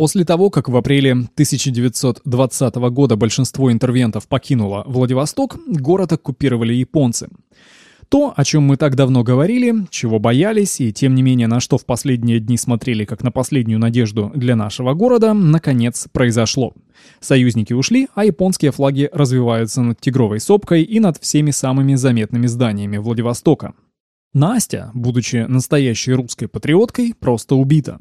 После того, как в апреле 1920 года большинство интервентов покинуло Владивосток, город оккупировали японцы. То, о чем мы так давно говорили, чего боялись и тем не менее на что в последние дни смотрели как на последнюю надежду для нашего города, наконец произошло. Союзники ушли, а японские флаги развиваются над Тигровой сопкой и над всеми самыми заметными зданиями Владивостока. Настя, будучи настоящей русской патриоткой, просто убита.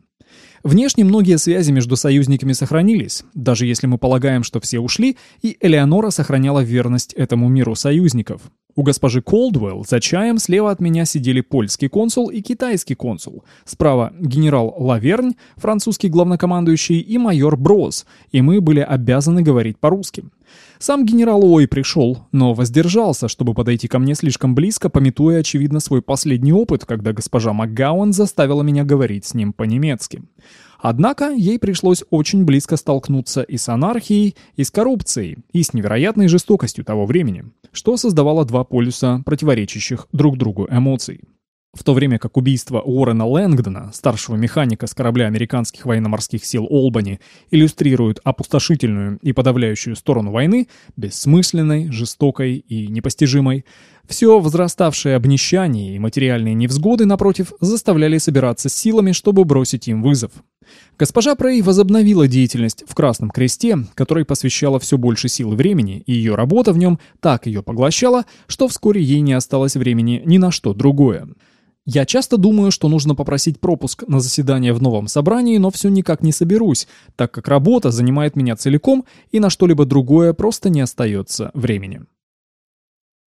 Внешне многие связи между союзниками сохранились, даже если мы полагаем, что все ушли, и Элеонора сохраняла верность этому миру союзников. У госпожи Колдуэлл за чаем слева от меня сидели польский консул и китайский консул. Справа генерал Лавернь, французский главнокомандующий, и майор Брос, и мы были обязаны говорить по-русски. Сам генерал Ой пришел, но воздержался, чтобы подойти ко мне слишком близко, пометуя, очевидно, свой последний опыт, когда госпожа МакГауэн заставила меня говорить с ним по-немецки. Однако ей пришлось очень близко столкнуться и с анархией, и с коррупцией, и с невероятной жестокостью того времени, что создавало два полюса противоречащих друг другу эмоций. В то время как убийство Уоррена Лэнгдона, старшего механика с корабля американских военно-морских сил Олбани, иллюстрирует опустошительную и подавляющую сторону войны, бессмысленной, жестокой и непостижимой, все возраставшее обнищание и материальные невзгоды, напротив, заставляли собираться силами, чтобы бросить им вызов. Госпожа Прей возобновила деятельность в Красном Кресте, которой посвящала все больше сил и времени, и ее работа в нем так ее поглощала, что вскоре ей не осталось времени ни на что другое. Я часто думаю, что нужно попросить пропуск на заседание в новом собрании, но все никак не соберусь, так как работа занимает меня целиком, и на что-либо другое просто не остается времени.